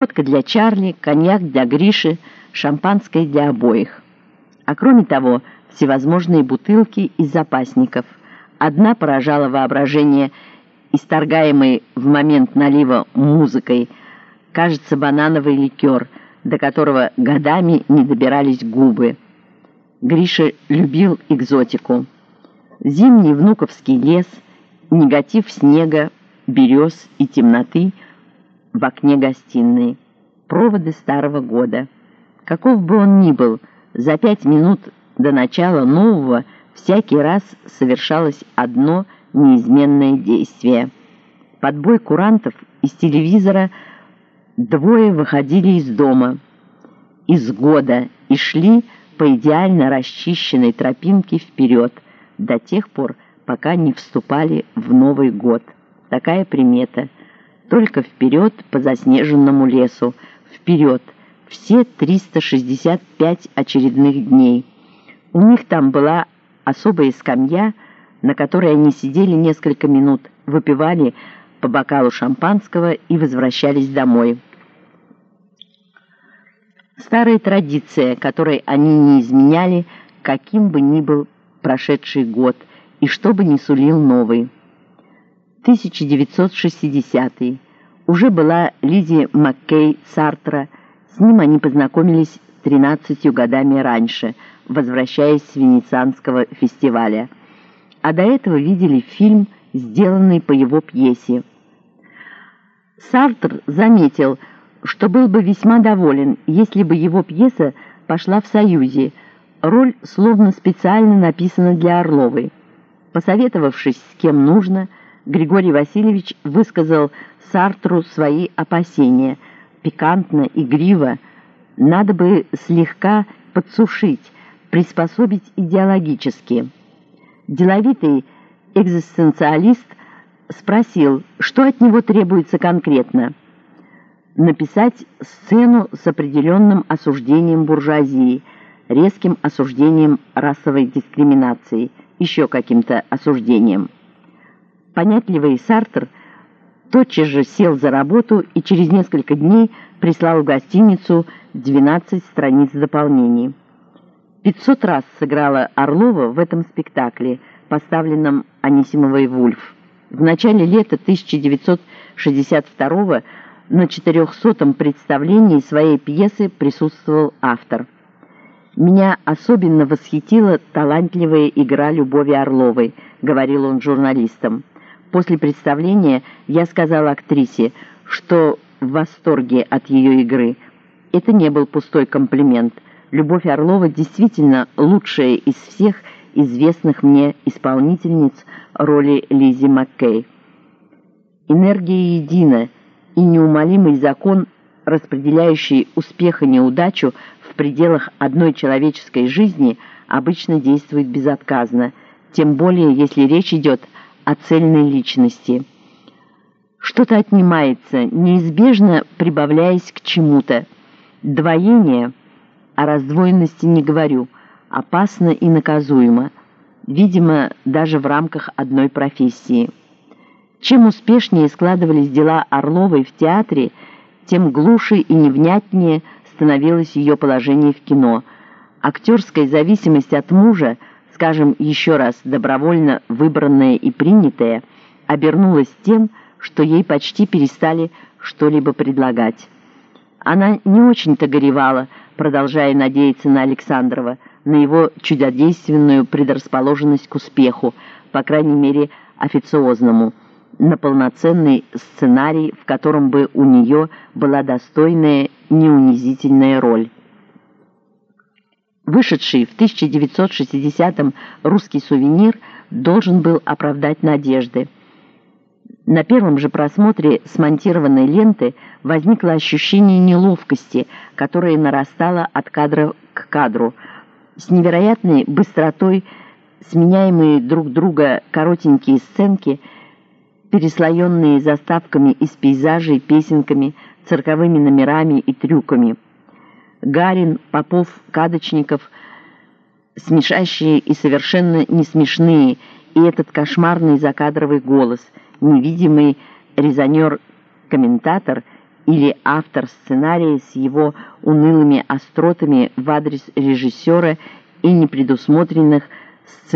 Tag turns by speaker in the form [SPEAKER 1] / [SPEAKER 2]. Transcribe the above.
[SPEAKER 1] Водка для Чарли, коньяк для Гриши, шампанское для обоих. А кроме того, всевозможные бутылки из запасников. Одна поражала воображение, исторгаемой в момент налива музыкой, кажется, банановый ликер, до которого годами не добирались губы. Гриша любил экзотику. Зимний внуковский лес, негатив снега, берез и темноты — в окне гостиной. Проводы старого года. Каков бы он ни был, за пять минут до начала нового всякий раз совершалось одно неизменное действие. Под бой курантов из телевизора двое выходили из дома, из года и шли по идеально расчищенной тропинке вперед до тех пор, пока не вступали в Новый год. Такая примета – только вперед по заснеженному лесу, вперед, все 365 очередных дней. У них там была особая скамья, на которой они сидели несколько минут, выпивали по бокалу шампанского и возвращались домой. Старая традиция, которой они не изменяли, каким бы ни был прошедший год, и что бы ни сулил новый. 1960 уже была Лизи Маккей Сартра. С ним они познакомились 13 годами раньше, возвращаясь с Венецианского фестиваля. А до этого видели фильм, сделанный по его пьесе. Сартр заметил, что был бы весьма доволен, если бы его пьеса пошла в Союзе. Роль словно специально написана для Орловой. Посоветовавшись с кем нужно, Григорий Васильевич высказал Сартру свои опасения. Пикантно, игриво, надо бы слегка подсушить, приспособить идеологически. Деловитый экзистенциалист спросил, что от него требуется конкретно. Написать сцену с определенным осуждением буржуазии, резким осуждением расовой дискриминации, еще каким-то осуждением. Понятливый Сартр тотчас же сел за работу и через несколько дней прислал в гостиницу 12 страниц дополнений. 500 раз сыграла Орлова в этом спектакле, поставленном Анисимовой «Вульф». В начале лета 1962 на 400-м представлении своей пьесы присутствовал автор. «Меня особенно восхитила талантливая игра Любови Орловой», — говорил он журналистам. После представления я сказала актрисе, что в восторге от ее игры. Это не был пустой комплимент. Любовь Орлова действительно лучшая из всех известных мне исполнительниц роли Лизи Маккей. Энергия едина, и неумолимый закон, распределяющий успех и неудачу в пределах одной человеческой жизни, обычно действует безотказно, тем более если речь идет о о цельной личности. Что-то отнимается, неизбежно прибавляясь к чему-то. Двоение, о раздвоенности не говорю, опасно и наказуемо, видимо, даже в рамках одной профессии. Чем успешнее складывались дела Орловой в театре, тем глуше и невнятнее становилось ее положение в кино. Актерская зависимость от мужа – скажем еще раз, добровольно выбранное и принятое, обернулось тем, что ей почти перестали что-либо предлагать. Она не очень-то горевала, продолжая надеяться на Александрова, на его чудодейственную предрасположенность к успеху, по крайней мере, официозному, на полноценный сценарий, в котором бы у нее была достойная, неунизительная роль. Вышедший в 1960-м русский сувенир должен был оправдать надежды. На первом же просмотре смонтированной ленты возникло ощущение неловкости, которое нарастало от кадра к кадру. С невероятной быстротой сменяемые друг друга коротенькие сценки, переслоенные заставками из пейзажей, песенками, цирковыми номерами и трюками – Гарин, Попов, Кадочников, смешащие и совершенно не смешные, и этот кошмарный закадровый голос, невидимый резонер-комментатор или автор сценария с его унылыми остротами в адрес режиссера и непредусмотренных